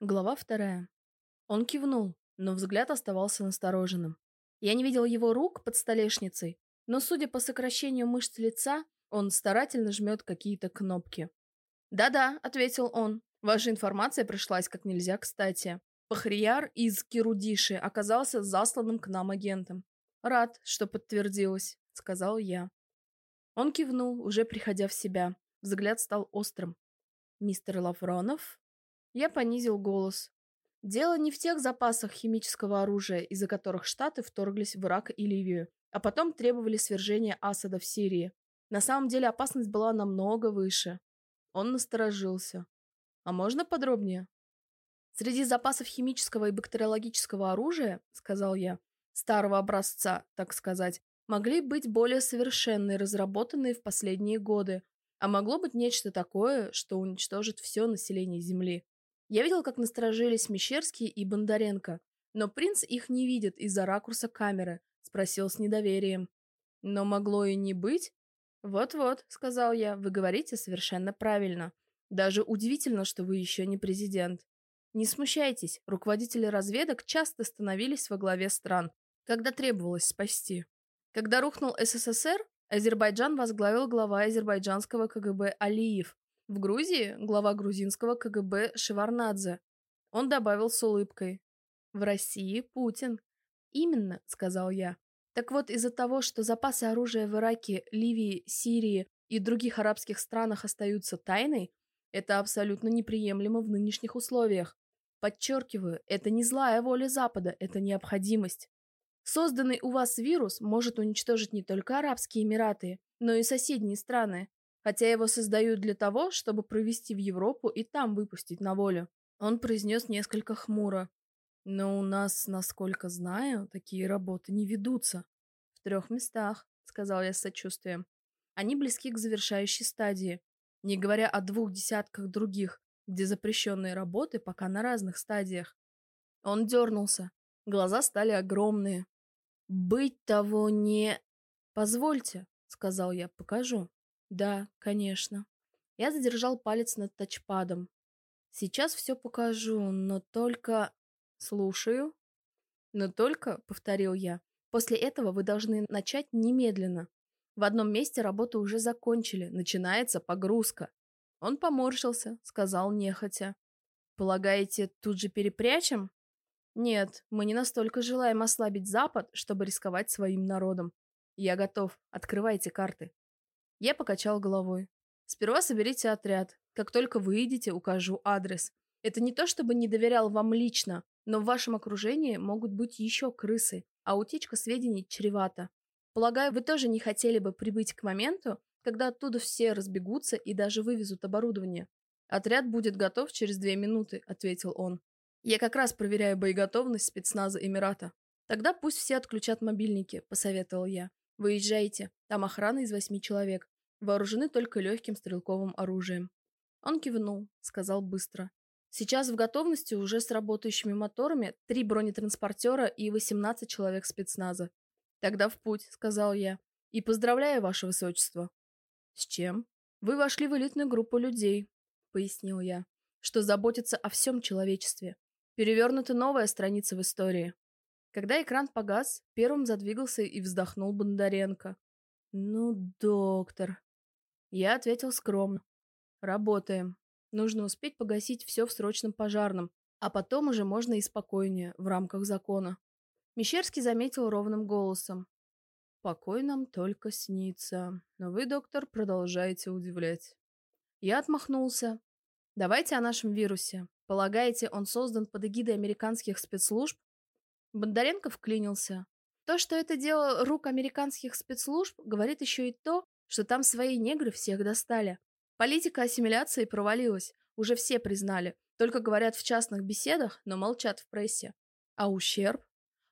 Глава вторая. Он кивнул, но взгляд оставался настороженным. Я не видел его рук под столешницей, но, судя по сокращению мышц лица, он старательно жмет какие-то кнопки. «Да-да», — ответил он, — «ваша информация пришлась как нельзя кстати. Пахрияр из Кирудиши оказался засланным к нам агентом. Рад, что подтвердилось», — сказал я. Он кивнул, уже приходя в себя. Взгляд стал острым. «Мистер Лавронов?» Я понизил голос. Дело не в тех запасах химического оружия, из-за которых Штаты вторглись в Ирак и Ливию, а потом требовали свержения Асада в Сирии. На самом деле опасность была намного выше. Он насторожился. А можно подробнее? Среди запасов химического и бактериологического оружия, сказал я, старого образца, так сказать, могли быть более совершенные, разработанные в последние годы, а могло быть нечто такое, что уничтожит все население Земли. Я видел, как насторожились Мещерский и Бондаренко, но принц их не видит из-за ракурса камеры, спросил с недоверием. Но могло и не быть. Вот-вот, сказал я, вы говорите совершенно правильно. Даже удивительно, что вы еще не президент. Не смущайтесь, руководители разведок часто становились во главе стран, когда требовалось спасти. Когда рухнул СССР, Азербайджан возглавил глава азербайджанского КГБ Алиев, в Грузии глава грузинского КГБ Шеварнадзе. Он добавил с улыбкой. В России Путин. Именно, сказал я. Так вот, из-за того, что запасы оружия в Ираке, Ливии, Сирии и других арабских странах остаются тайной, это абсолютно неприемлемо в нынешних условиях. Подчеркиваю, это не злая воля Запада, это необходимость. Созданный у вас вирус может уничтожить не только Арабские Эмираты, но и соседние страны хотя его создают для того, чтобы провести в Европу и там выпустить на волю. Он произнес несколько хмуро. Но у нас, насколько знаю, такие работы не ведутся. В трех местах, сказал я с сочувствием. Они близки к завершающей стадии, не говоря о двух десятках других, где запрещенные работы пока на разных стадиях. Он дернулся. Глаза стали огромные. «Быть того не...» «Позвольте», — сказал я, — «покажу». Да, конечно. Я задержал палец над тачпадом. Сейчас все покажу, но только... Слушаю. Но только, повторил я, после этого вы должны начать немедленно. В одном месте работу уже закончили, начинается погрузка. Он поморщился, сказал нехотя. Полагаете, тут же перепрячем? Нет, мы не настолько желаем ослабить Запад, чтобы рисковать своим народом. Я готов. Открывайте карты. Я покачал головой. Сперва соберите отряд. Как только выйдете, укажу адрес. Это не то, чтобы не доверял вам лично, но в вашем окружении могут быть еще крысы, а утечка сведений чревата. Полагаю, вы тоже не хотели бы прибыть к моменту, когда оттуда все разбегутся и даже вывезут оборудование. Отряд будет готов через две минуты, ответил он. Я как раз проверяю боеготовность спецназа Эмирата. Тогда пусть все отключат мобильники, посоветовал я. Выезжайте, там охрана из восьми человек. Вооружены только легким стрелковым оружием. Он кивнул, сказал быстро. Сейчас в готовности уже с работающими моторами три бронетранспортера и 18 человек спецназа. Тогда в путь, сказал я. И поздравляю, ваше высочество. С чем? Вы вошли в элитную группу людей, пояснил я, что заботится о всем человечестве. Перевернута новая страница в истории. Когда экран погас, первым задвигался и вздохнул Бондаренко. «Ну, доктор...» Я ответил скромно. «Работаем. Нужно успеть погасить все в срочном пожарном, а потом уже можно и спокойнее, в рамках закона». Мещерский заметил ровным голосом. «Покой нам только снится, но вы, доктор, продолжаете удивлять». Я отмахнулся. «Давайте о нашем вирусе. Полагаете, он создан под эгидой американских спецслужб? Бондаренко вклинился. То, что это дело рук американских спецслужб, говорит еще и то, что там свои негры всех достали. Политика ассимиляции провалилась, уже все признали, только говорят в частных беседах, но молчат в прессе. А ущерб?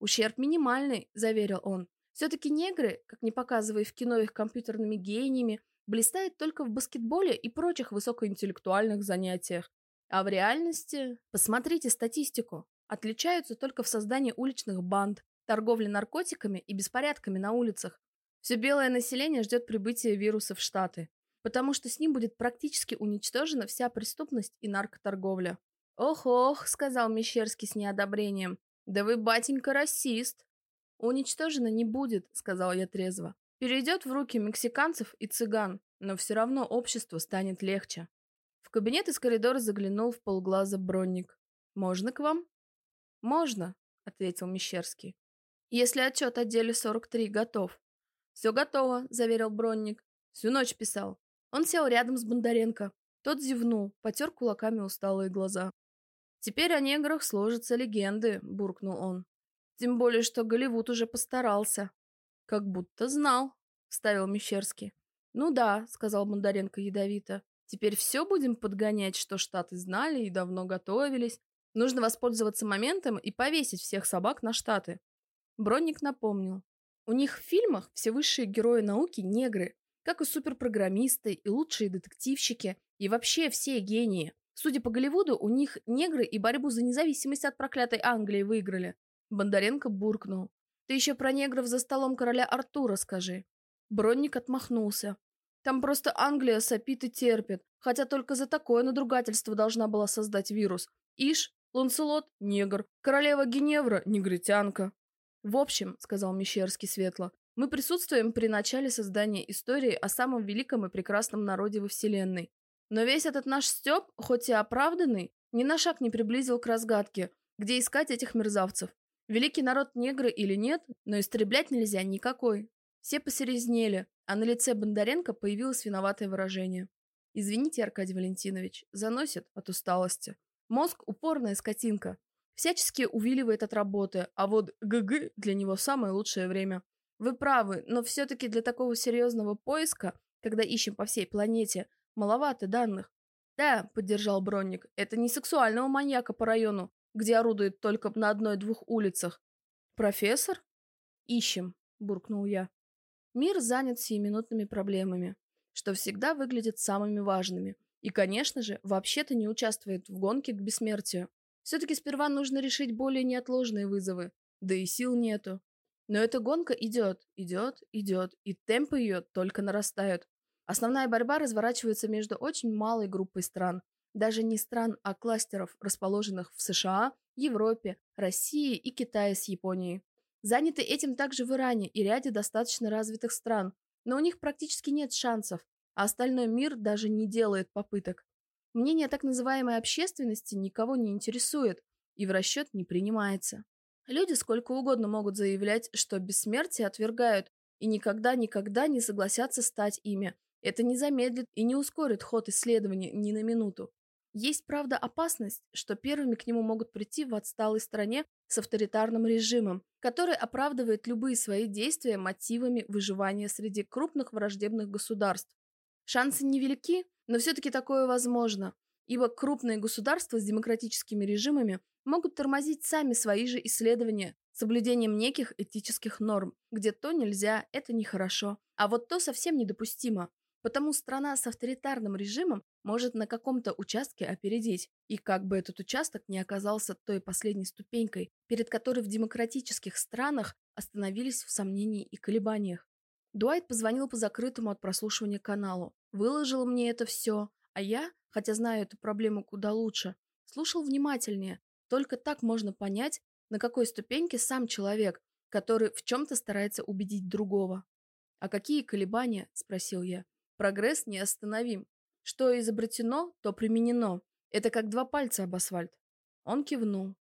Ущерб минимальный, заверил он. Все-таки негры, как не показывая в кино их компьютерными гениями, блистают только в баскетболе и прочих высокоинтеллектуальных занятиях. А в реальности... Посмотрите статистику отличаются только в создании уличных банд, торговле наркотиками и беспорядками на улицах. Все белое население ждет прибытия вируса в Штаты, потому что с ним будет практически уничтожена вся преступность и наркоторговля. «Ох-ох», — сказал Мещерский с неодобрением, — «да вы, батенька, расист». «Уничтожено не будет», — сказал я трезво. «Перейдет в руки мексиканцев и цыган, но все равно обществу станет легче». В кабинет из коридора заглянул в полглаза Бронник. «Можно к вам?» «Можно», — ответил Мещерский. «Если отчет о деле 43 готов». «Все готово», — заверил Бронник. «Всю ночь писал». Он сел рядом с Бондаренко. Тот зевнул, потер кулаками усталые глаза. «Теперь о неграх сложатся легенды», — буркнул он. «Тем более, что Голливуд уже постарался». «Как будто знал», — вставил Мещерский. «Ну да», — сказал Бондаренко ядовито. «Теперь все будем подгонять, что Штаты знали и давно готовились. Нужно воспользоваться моментом и повесить всех собак на Штаты». Бронник напомнил. «У них в фильмах все высшие герои науки — негры, как и суперпрограммисты, и лучшие детективщики, и вообще все гении. Судя по Голливуду, у них негры и борьбу за независимость от проклятой Англии выиграли. Бондаренко буркнул. Ты еще про негров за столом короля Артура скажи. Бронник отмахнулся. Там просто Англия сопит и терпит, хотя только за такое надругательство должна была создать вирус. Иш, Ланселот – негр, королева Геневра – негритянка. В общем, сказал Мещерский светло, мы присутствуем при начале создания истории о самом великом и прекрасном народе во Вселенной. Но весь этот наш стёб, хоть и оправданный, ни на шаг не приблизил к разгадке, где искать этих мерзавцев. Великий народ негры или нет, но истреблять нельзя никакой. Все посерезнели, а на лице Бондаренко появилось виноватое выражение. «Извините, Аркадий Валентинович, заносит от усталости. Мозг – упорная скотинка. Всячески увиливает от работы, а вот ГГ для него самое лучшее время. Вы правы, но все-таки для такого серьезного поиска, когда ищем по всей планете, Маловато данных. Да, поддержал Бронник, это не сексуального маньяка по району, где орудует только на одной-двух улицах. Профессор? Ищем, буркнул я. Мир занят сиюминутными проблемами, что всегда выглядит самыми важными. И, конечно же, вообще-то не участвует в гонке к бессмертию. Все-таки сперва нужно решить более неотложные вызовы. Да и сил нету. Но эта гонка идет, идет, идет, и темпы ее только нарастают. Основная борьба разворачивается между очень малой группой стран. Даже не стран, а кластеров, расположенных в США, Европе, России и Китае с Японией. Заняты этим также в Иране и ряде достаточно развитых стран, но у них практически нет шансов, а остальной мир даже не делает попыток. Мнение так называемой общественности никого не интересует и в расчет не принимается. Люди сколько угодно могут заявлять, что бессмертие отвергают и никогда-никогда не согласятся стать ими, это не замедлит и не ускорит ход исследования ни на минуту. Есть, правда, опасность, что первыми к нему могут прийти в отсталой стране с авторитарным режимом, который оправдывает любые свои действия мотивами выживания среди крупных враждебных государств. Шансы невелики, но все-таки такое возможно, ибо крупные государства с демократическими режимами могут тормозить сами свои же исследования соблюдением неких этических норм, где то нельзя, это нехорошо, а вот то совсем недопустимо, Потому страна с авторитарным режимом может на каком-то участке опередить, и как бы этот участок не оказался той последней ступенькой, перед которой в демократических странах остановились в сомнении и колебаниях. Дуайт позвонил по закрытому от прослушивания каналу, выложил мне это все, а я, хотя знаю эту проблему куда лучше, слушал внимательнее. Только так можно понять, на какой ступеньке сам человек, который в чем-то старается убедить другого. «А какие колебания?» – спросил я. Прогресс неостановим. Что изобретено, то применено. Это как два пальца об асфальт. Он кивнул.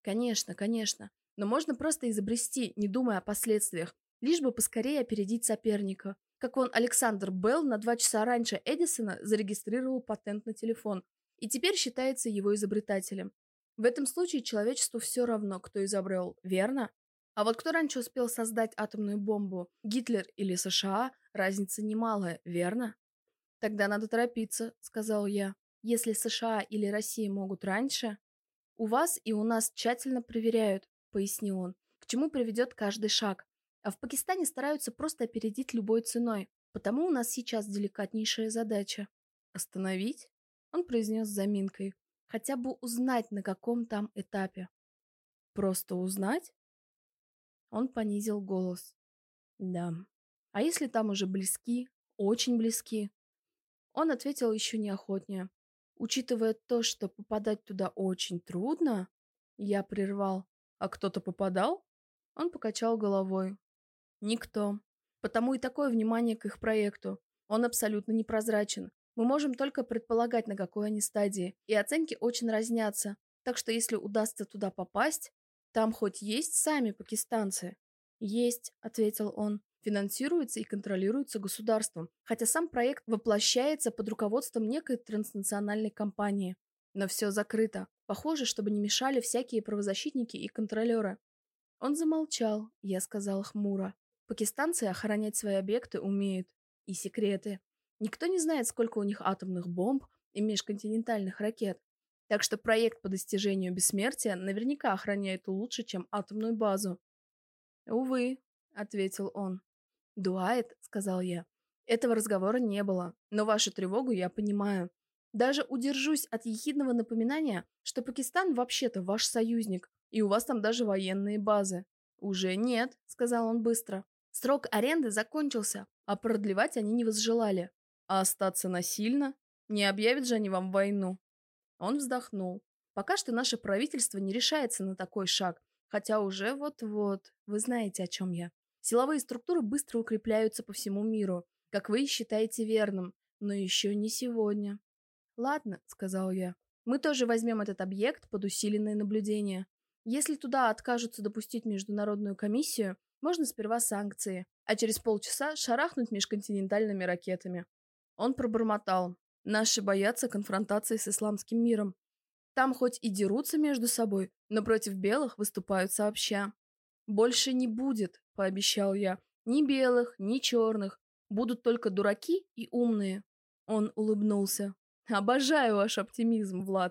Конечно, конечно. Но можно просто изобрести, не думая о последствиях, лишь бы поскорее опередить соперника. Как он Александр Белл на два часа раньше Эдисона зарегистрировал патент на телефон и теперь считается его изобретателем. В этом случае человечеству все равно, кто изобрел, верно? А вот кто раньше успел создать атомную бомбу, Гитлер или США, разница немалая, верно? Тогда надо торопиться, сказал я. Если США или Россия могут раньше, у вас и у нас тщательно проверяют, пояснил он, к чему приведет каждый шаг. А в Пакистане стараются просто опередить любой ценой. Потому у нас сейчас деликатнейшая задача. Остановить? Он произнес заминкой. Хотя бы узнать, на каком там этапе. Просто узнать? Он понизил голос. Да. А если там уже близки, очень близки? Он ответил еще неохотнее. Учитывая то, что попадать туда очень трудно, я прервал. А кто-то попадал? Он покачал головой. Никто. Потому и такое внимание к их проекту. Он абсолютно непрозрачен. Мы можем только предполагать, на какой они стадии, и оценки очень разнятся. Так что если удастся туда попасть, там хоть есть сами пакистанцы? Есть, ответил он. Финансируется и контролируется государством, хотя сам проект воплощается под руководством некой транснациональной компании. Но все закрыто. Похоже, чтобы не мешали всякие правозащитники и контролеры. Он замолчал, я сказал хмуро. Пакистанцы охранять свои объекты умеют. И секреты. Никто не знает, сколько у них атомных бомб и межконтинентальных ракет. Так что проект по достижению бессмертия наверняка охраняет лучше, чем атомную базу. «Увы», — ответил он. «Дуайт», — сказал я. «Этого разговора не было, но вашу тревогу я понимаю. Даже удержусь от ехидного напоминания, что Пакистан вообще-то ваш союзник, и у вас там даже военные базы». «Уже нет», — сказал он быстро. «Срок аренды закончился, а продлевать они не возжелали. А остаться насильно? Не объявят же они вам войну?» Он вздохнул. «Пока что наше правительство не решается на такой шаг, хотя уже вот-вот, вы знаете, о чем я. Силовые структуры быстро укрепляются по всему миру, как вы считаете верным, но еще не сегодня. «Ладно», — сказал я, — «мы тоже возьмем этот объект под усиленное наблюдение. Если туда откажутся допустить международную комиссию, можно сперва санкции, а через полчаса шарахнуть межконтинентальными ракетами». Он пробормотал. «Наши боятся конфронтации с исламским миром. Там хоть и дерутся между собой, но против белых выступают сообща. «Больше не будет», — пообещал я. «Ни белых, ни черных. Будут только дураки и умные». Он улыбнулся. «Обожаю ваш оптимизм, Влад.